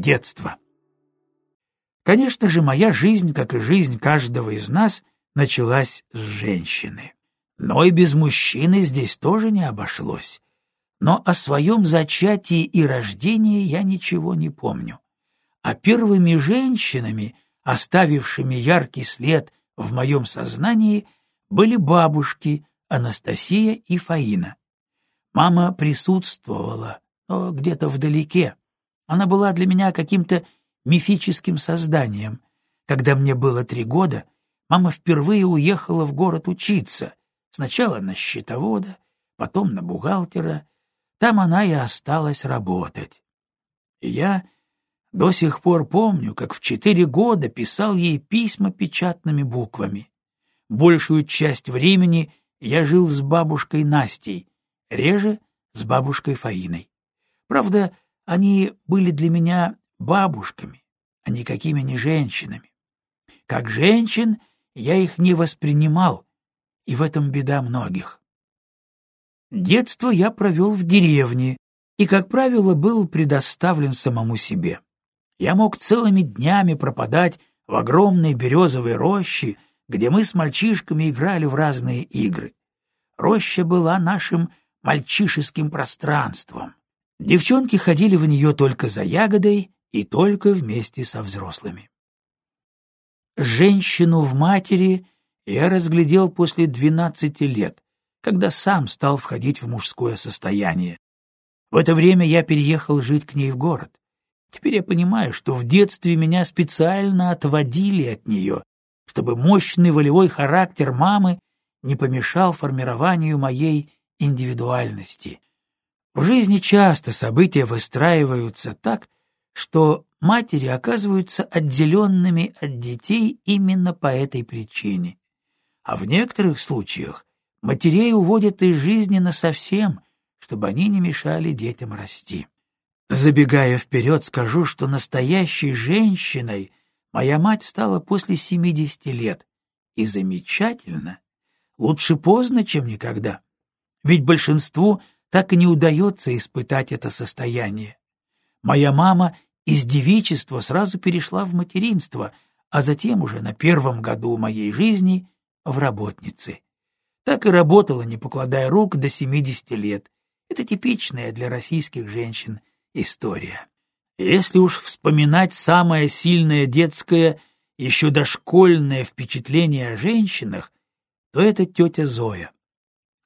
детство. Конечно же, моя жизнь, как и жизнь каждого из нас, началась с женщины. Но и без мужчины здесь тоже не обошлось. Но о своем зачатии и рождении я ничего не помню. А первыми женщинами, оставившими яркий след в моем сознании, были бабушки Анастасия и Фаина. Мама присутствовала, но где-то вдалеке. Она была для меня каким-то мифическим созданием. Когда мне было три года, мама впервые уехала в город учиться, сначала на счетовода, потом на бухгалтера. Там она и осталась работать. И я до сих пор помню, как в четыре года писал ей письма печатными буквами. Большую часть времени я жил с бабушкой Настей, реже — с бабушкой Фаиной. Правда, они были для меня бабушками, а никакими не женщинами. Как женщин я их не воспринимал, и в этом беда многих. Детство я провел в деревне и, как правило, был предоставлен самому себе. Я мог целыми днями пропадать в огромной березовой роще, где мы с мальчишками играли в разные игры. Роща была нашим мальчишеским пространством. Девчонки ходили в нее только за ягодой и только вместе со взрослыми. Женщину в матери я разглядел после двенадцати лет, когда сам стал входить в мужское состояние. В это время я переехал жить к ней в город. Теперь я понимаю, что в детстве меня специально отводили от нее, чтобы мощный волевой характер мамы не помешал формированию моей индивидуальности. В жизни часто события выстраиваются так, что матери оказываются отделенными от детей именно по этой причине. А в некоторых случаях матерей уводят из жизни насовсем, чтобы они не мешали детям расти. Забегая вперед, скажу, что настоящей женщиной моя мать стала после семидесяти лет. И замечательно. Лучше поздно, чем никогда. Ведь большинству так и не удается испытать это состояние. Моя мама из девичества сразу перешла в материнство, а затем уже на первом году моей жизни в работницы. Так и работала, не покладая рук, до 70 лет. Это типичная для российских женщин история. Если уж вспоминать самое сильное детское, еще дошкольное впечатление о женщинах, то это тетя Зоя.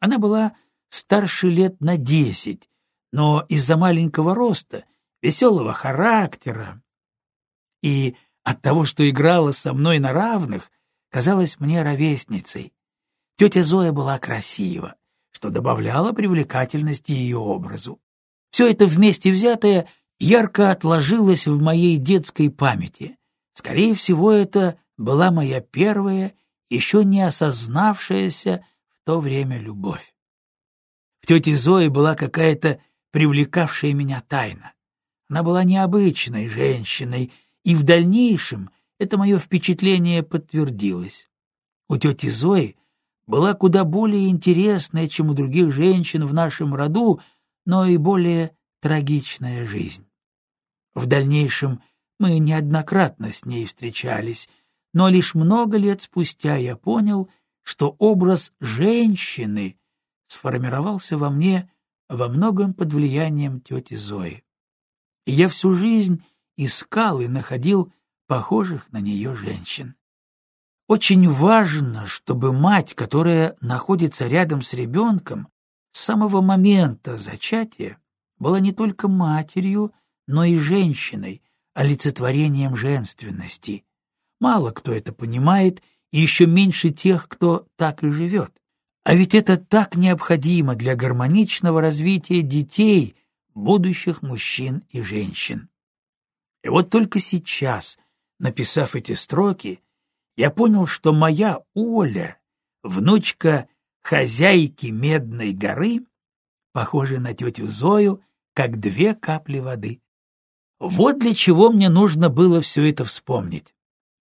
Она была старше лет на десять, но из-за маленького роста, веселого характера и от того, что играла со мной на равных, казалась мне ровесницей. Тетя Зоя была красива, что добавляло привлекательности ее образу. Все это вместе взятое ярко отложилось в моей детской памяти. Скорее всего, это была моя первая, еще не осознавшаяся в то время любовь. В тете Зои была какая-то привлекавшая меня тайна. Она была необычной женщиной, и в дальнейшем это мое впечатление подтвердилось. У тети Зои была куда более интересная, чем у других женщин в нашем роду, но и более трагичная жизнь. В дальнейшем мы неоднократно с ней встречались, но лишь много лет спустя я понял, что образ женщины сформировался во мне во многом под влиянием тети Зои. И я всю жизнь искал и находил похожих на нее женщин. Очень важно, чтобы мать, которая находится рядом с ребенком, с самого момента зачатия была не только матерью, но и женщиной, олицетворением женственности. Мало кто это понимает, и еще меньше тех, кто так и живет. А ведь это так необходимо для гармоничного развития детей, будущих мужчин и женщин. И вот только сейчас, написав эти строки, я понял, что моя Оля, внучка хозяйки Медной горы, похожа на тетю Зою, как две капли воды. Вот для чего мне нужно было все это вспомнить.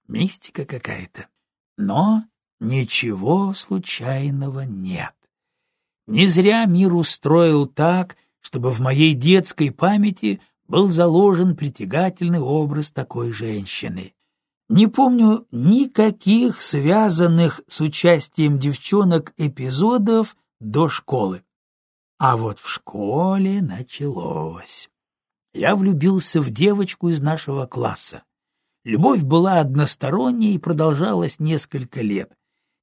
Мистика какая-то. Но Ничего случайного нет. Не зря мир устроил так, чтобы в моей детской памяти был заложен притягательный образ такой женщины. Не помню никаких связанных с участием девчонок эпизодов до школы. А вот в школе началось. Я влюбился в девочку из нашего класса. Любовь была односторонней и продолжалась несколько лет.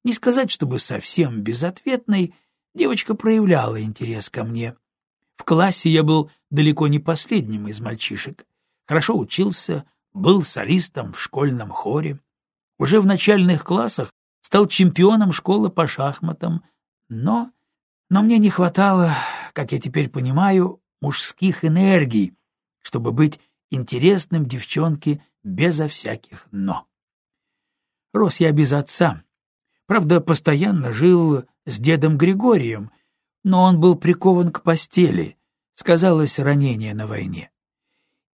Не сказать, чтобы совсем безответной, девочка проявляла интерес ко мне. В классе я был далеко не последним из мальчишек. Хорошо учился, был солистом в школьном хоре. Уже в начальных классах стал чемпионом школы по шахматам, но... Но мне не хватало, как я теперь понимаю, мужских энергий, чтобы быть интересным девчонке безо всяких «но». Рос я без отца. Правда, постоянно жил с дедом Григорием, но он был прикован к постели, сказалось ранение на войне.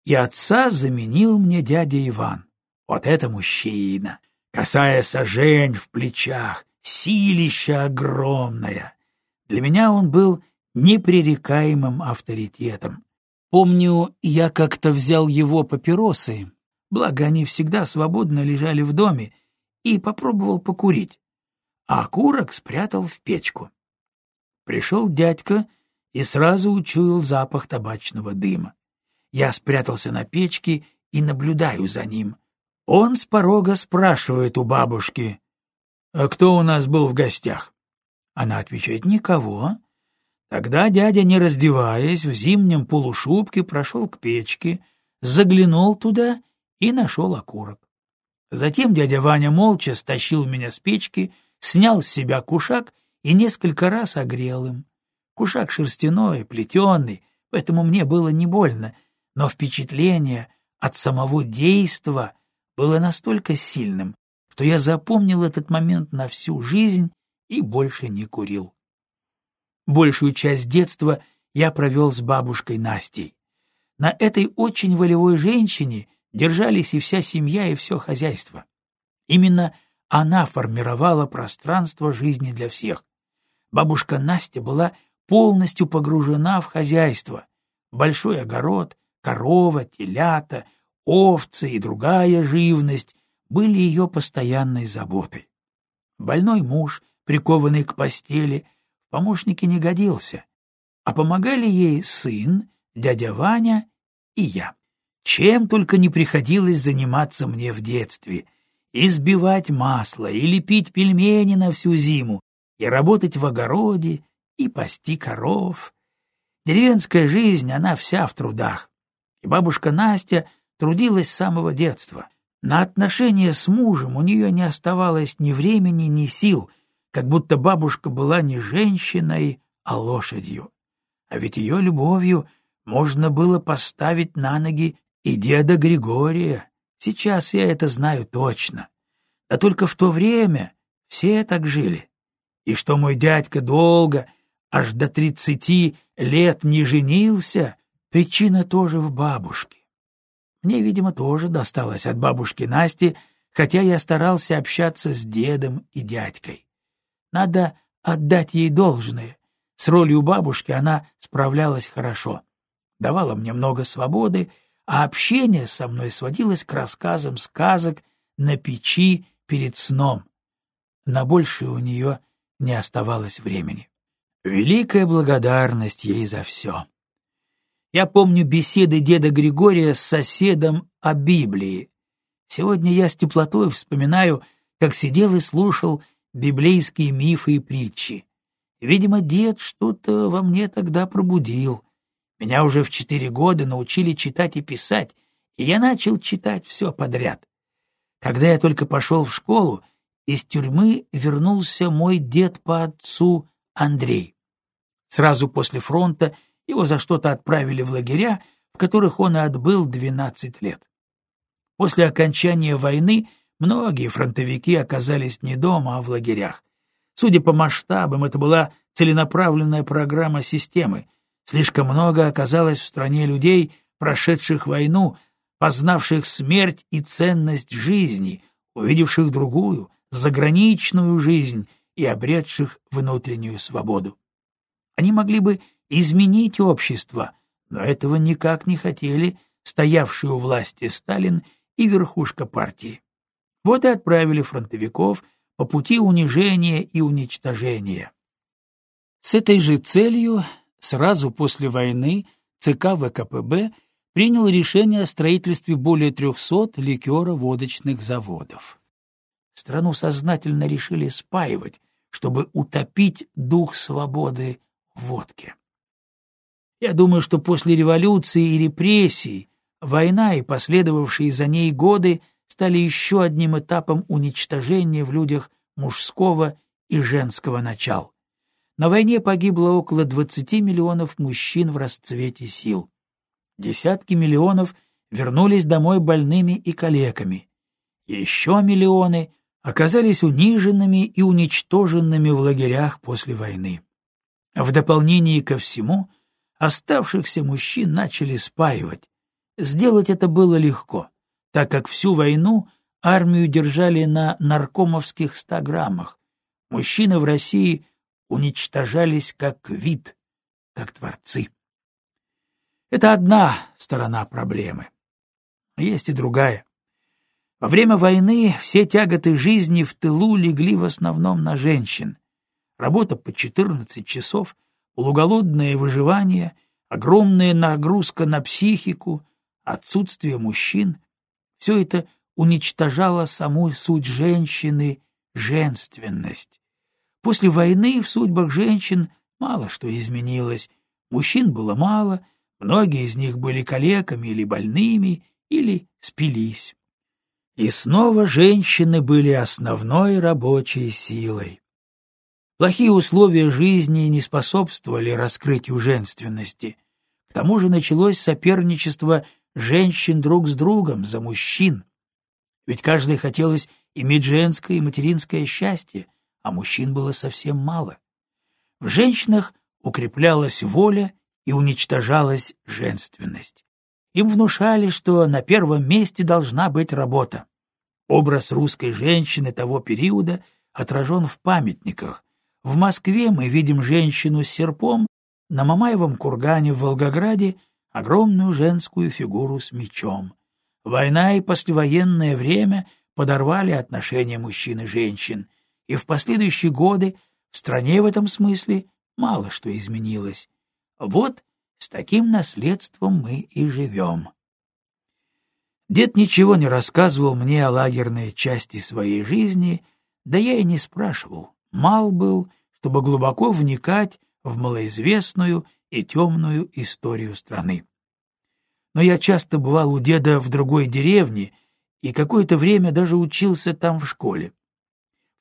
И отца заменил мне дядя Иван. Вот это мужчина! Косая сажень в плечах, силища огромная. Для меня он был непререкаемым авторитетом. Помню, я как-то взял его папиросы, благо они всегда свободно лежали в доме, и попробовал покурить, а окурок спрятал в печку. Пришел дядька и сразу учуял запах табачного дыма. Я спрятался на печке и наблюдаю за ним. Он с порога спрашивает у бабушки, «А кто у нас был в гостях?» Она отвечает, «Никого». Тогда дядя, не раздеваясь, в зимнем полушубке прошел к печке, заглянул туда и нашел окурок. Затем дядя Ваня молча стащил меня с печки, снял с себя кушак и несколько раз огрел им. Кушак шерстяной, плетеный, поэтому мне было не больно, но впечатление от самого действа было настолько сильным, что я запомнил этот момент на всю жизнь и больше не курил. Большую часть детства я провел с бабушкой Настей. На этой очень волевой женщине держались и вся семья, и все хозяйство. Именно она формировала пространство жизни для всех. Бабушка Настя была полностью погружена в хозяйство. Большой огород, корова, телята, овцы и другая живность были ее постоянной заботой. Больной муж, прикованный к постели, помощники не годился, а помогали ей сын, дядя Ваня и я. Чем только не приходилось заниматься мне в детстве — избивать масло и лепить пельмени на всю зиму, и работать в огороде, и пасти коров. Деревенская жизнь, она вся в трудах. И бабушка Настя трудилась с самого детства. На отношения с мужем у нее не оставалось ни времени, ни сил — как будто бабушка была не женщиной, а лошадью. А ведь ее любовью можно было поставить на ноги и деда Григория. Сейчас я это знаю точно. Да только в то время все так жили. И что мой дядька долго, аж до тридцати лет не женился, причина тоже в бабушке. Мне, видимо, тоже досталось от бабушки Насти, хотя я старался общаться с дедом и дядькой. Надо отдать ей должное. С ролью бабушки она справлялась хорошо. Давала мне много свободы, а общение со мной сводилось к рассказам сказок на печи перед сном. На большее у нее не оставалось времени. Великая благодарность ей за все. Я помню беседы деда Григория с соседом о Библии. Сегодня я с теплотой вспоминаю, как сидел и слушал библейские мифы и притчи. Видимо, дед что-то во мне тогда пробудил. Меня уже в четыре года научили читать и писать, и я начал читать все подряд. Когда я только пошел в школу, из тюрьмы вернулся мой дед по отцу Андрей. Сразу после фронта его за что-то отправили в лагеря, в которых он и отбыл двенадцать лет. После окончания войны Многие фронтовики оказались не дома, а в лагерях. Судя по масштабам, это была целенаправленная программа системы. Слишком много оказалось в стране людей, прошедших войну, познавших смерть и ценность жизни, увидевших другую, заграничную жизнь и обретших внутреннюю свободу. Они могли бы изменить общество, но этого никак не хотели стоявшие у власти Сталин и верхушка партии. Вот и отправили фронтовиков по пути унижения и уничтожения. С этой же целью сразу после войны ЦК ВКПБ принял решение о строительстве более 300 ликеро-водочных заводов. Страну сознательно решили спаивать, чтобы утопить дух свободы в водке. Я думаю, что после революции и репрессий война и последовавшие за ней годы стали еще одним этапом уничтожения в людях мужского и женского начал. На войне погибло около 20 миллионов мужчин в расцвете сил. Десятки миллионов вернулись домой больными и калеками. Еще миллионы оказались униженными и уничтоженными в лагерях после войны. В дополнение ко всему, оставшихся мужчин начали спаивать. Сделать это было легко, так как всю войну армию держали на наркомовских 100 граммах. Мужчины в России уничтожались как вид, как творцы. Это одна сторона проблемы. Есть и другая. Во время войны все тяготы жизни в тылу легли в основном на женщин. Работа по 14 часов, полуголодное выживание, огромная нагрузка на психику, отсутствие мужчин — все это уничтожало саму суть женщины, женственность. После войны в судьбах женщин мало что изменилось. Мужчин было мало, многие из них были калеками или больными, или спились. И снова женщины были основной рабочей силой. Плохие условия жизни не способствовали раскрытию женственности. К тому же началось соперничество женщин друг с другом за мужчин. Ведь каждой хотелось иметь женское и материнское счастье, а мужчин было совсем мало. В женщинах укреплялась воля и уничтожалась женственность. Им внушали, что на первом месте должна быть работа. Образ русской женщины того периода отражен в памятниках. В Москве мы видим женщину с серпом, на Мамаевом кургане в Волгограде — огромную женскую фигуру с мечом. Война и послевоенное время подорвали отношения мужчин и женщин, и в последующие годы в стране в этом смысле мало что изменилось. Вот с таким наследством мы и живем. Дед ничего не рассказывал мне о лагерной части своей жизни, да я и не спрашивал. Мал был, чтобы глубоко вникать в малоизвестную и темную историю страны. Но я часто бывал у деда в другой деревне и какое-то время даже учился там в школе.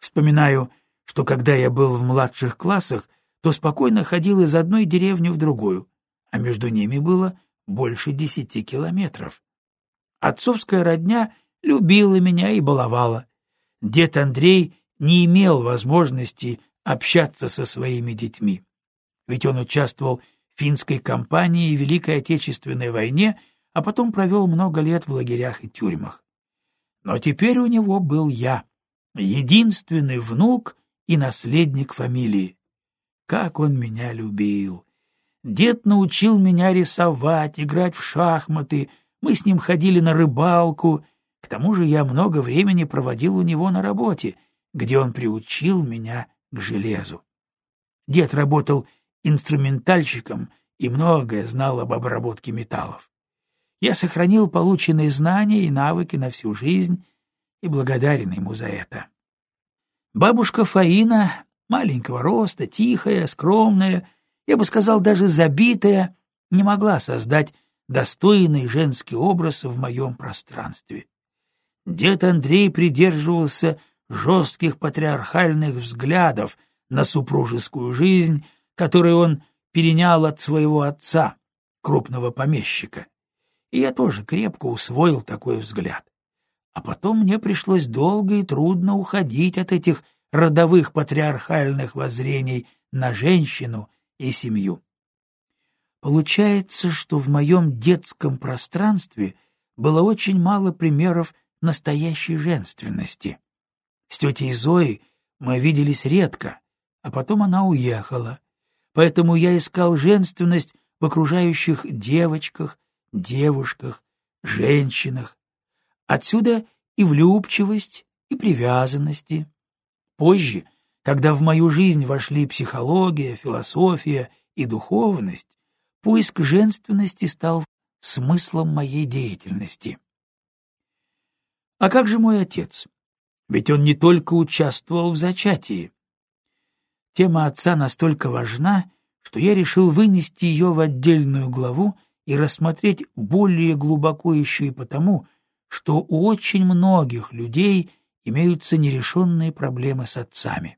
Вспоминаю, что когда я был в младших классах, то спокойно ходил из одной деревни в другую, а между ними было больше десяти километров. Отцовская родня любила меня и баловала. Дед Андрей не имел возможности общаться со своими детьми. Ведь он участвовал в финской кампании и Великой Отечественной войне, а потом провел много лет в лагерях и тюрьмах. Но теперь у него был я, единственный внук и наследник фамилии. Как он меня любил! Дед научил меня рисовать, играть в шахматы, мы с ним ходили на рыбалку. К тому же я много времени проводил у него на работе, где он приучил меня к железу. Дед работал инструментальщиком и многое знал об обработке металлов. Я сохранил полученные знания и навыки на всю жизнь и благодарен ему за это. Бабушка Фаина, маленького роста, тихая, скромная, я бы сказал, даже забитая, не могла создать достойный женский образ в моем пространстве. Дед Андрей придерживался жестких патриархальных взглядов на супружескую жизнь, которую он перенял от своего отца, крупного помещика. И я тоже крепко усвоил такой взгляд. А потом мне пришлось долго и трудно уходить от этих родовых патриархальных воззрений на женщину и семью. Получается, что в моем детском пространстве было очень мало примеров настоящей женственности. С тетей Зоей мы виделись редко, а потом она уехала. Поэтому я искал женственность в окружающих девочках, девушках, женщинах. Отсюда и влюбчивость, и привязанности. Позже, когда в мою жизнь вошли психология, философия и духовность, поиск женственности стал смыслом моей деятельности. А как же мой отец? Ведь он не только участвовал в зачатии. Тема отца настолько важна, что я решил вынести ее в отдельную главу и рассмотреть более глубоко еще и потому, что у очень многих людей имеются нерешенные проблемы с отцами.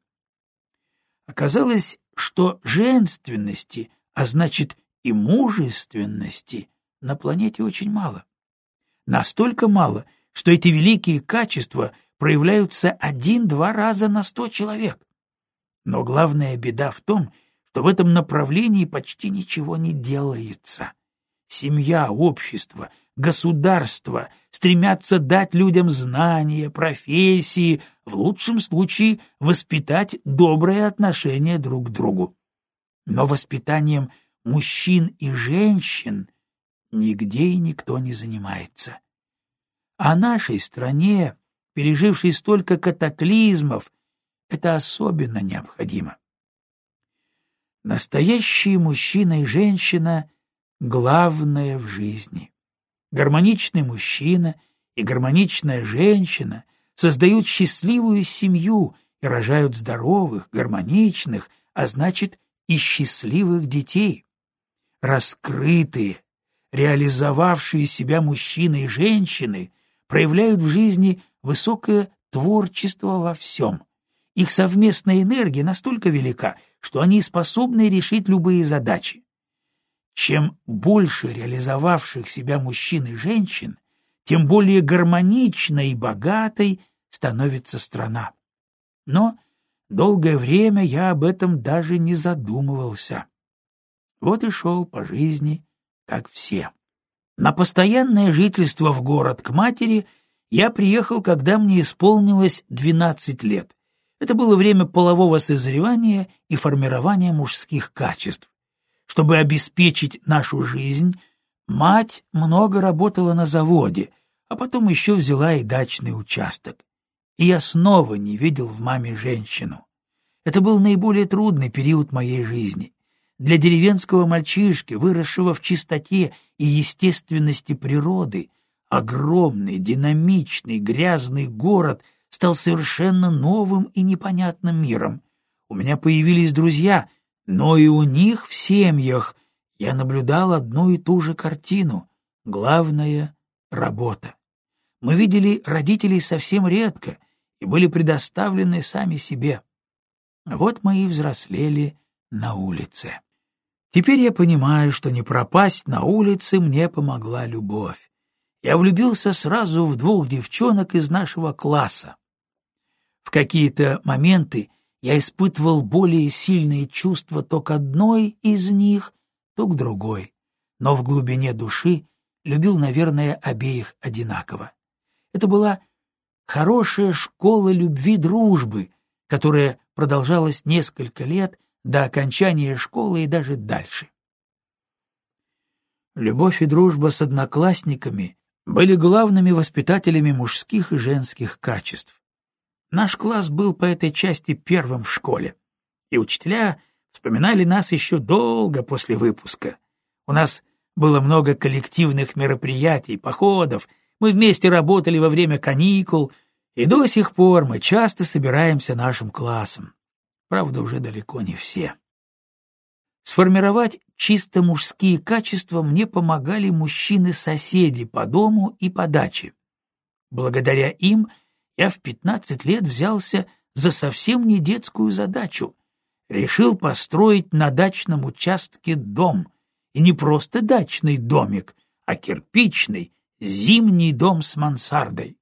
Оказалось, что женственности, а значит и мужественности, на планете очень мало. Настолько мало, что эти великие качества проявляются один-два раза на сто человек. Но главная беда в том, что в этом направлении почти ничего не делается. Семья, общество, государство стремятся дать людям знания, профессии, в лучшем случае воспитать доброе отношение друг к другу. Но воспитанием мужчин и женщин нигде и никто не занимается. А нашей стране, пережившей столько катаклизмов, это особенно необходимо. Настоящий мужчина и женщина — главное в жизни. Гармоничный мужчина и гармоничная женщина создают счастливую семью и рожают здоровых, гармоничных, а значит и счастливых детей. Раскрытые, реализовавшие себя мужчины и женщины проявляют в жизни высокое творчество во всем. Их совместная энергия настолько велика, что они способны решить любые задачи. Чем больше реализовавших себя мужчин и женщин, тем более гармоничной и богатой становится страна. Но долгое время я об этом даже не задумывался. Вот и шел по жизни, как все. На постоянное жительство в город к матери я приехал, когда мне исполнилось 12 лет. Это было время полового созревания и формирования мужских качеств. Чтобы обеспечить нашу жизнь, мать много работала на заводе, а потом еще взяла и дачный участок. И я снова не видел в маме женщину. Это был наиболее трудный период моей жизни. Для деревенского мальчишки, выросшего в чистоте и естественности природы, огромный, динамичный, грязный город стал совершенно новым и непонятным миром. У меня появились друзья, но и у них в семьях я наблюдал одну и ту же картину. Главное — работа. Мы видели родителей совсем редко и были предоставлены сами себе. Вот мы и взрослели на улице. Теперь я понимаю, что не пропасть на улице мне помогла любовь. Я влюбился сразу в двух девчонок из нашего класса. В какие-то моменты я испытывал более сильные чувства то к одной из них, то к другой, но в глубине души любил, наверное, обеих одинаково. Это была хорошая школа любви-дружбы, которая продолжалась несколько лет до окончания школы и даже дальше. Любовь и дружба с одноклассниками были главными воспитателями мужских и женских качеств. Наш класс был по этой части первым в школе, и учителя вспоминали нас еще долго после выпуска. У нас было много коллективных мероприятий, походов, мы вместе работали во время каникул, и до сих пор мы часто собираемся нашим классом. Правда, уже далеко не все. Сформировать чисто мужские качества мне помогали мужчины-соседи по дому и по даче. Благодаря им — я в пятнадцать лет взялся за совсем не детскую задачу. Решил построить на дачном участке дом. И не просто дачный домик, а кирпичный, зимний дом с мансардой.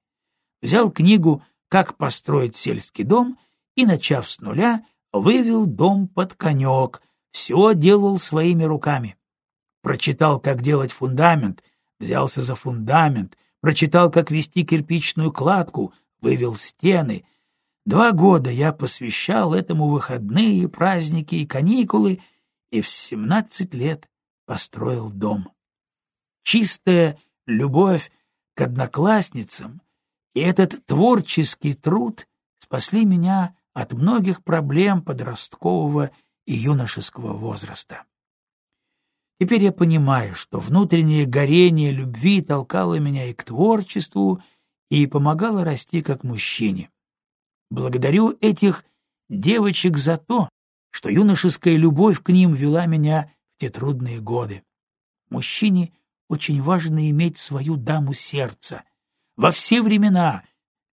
Взял книгу «Как построить сельский дом» и, начав с нуля, вывел дом под конек, все делал своими руками. Прочитал, как делать фундамент, взялся за фундамент, прочитал, как вести кирпичную кладку, вывел стены. Два года я посвящал этому выходные, праздники и каникулы, и в семнадцать лет построил дом. Чистая любовь к одноклассницам, и этот творческий труд спасли меня от многих проблем подросткового и юношеского возраста. Теперь я понимаю, что внутреннее горение любви толкало меня и к творчеству, и помогало расти как мужчине. Благодарю этих девочек за то, что юношеская любовь к ним вела меня в те трудные годы. Мужчине очень важно иметь свою даму сердца. Во все времена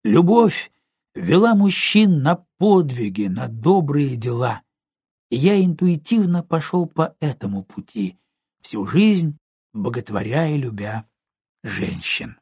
любовь вела мужчин на подвиги, на добрые дела. И я интуитивно пошел по этому пути, всю жизнь боготворя и любя женщин.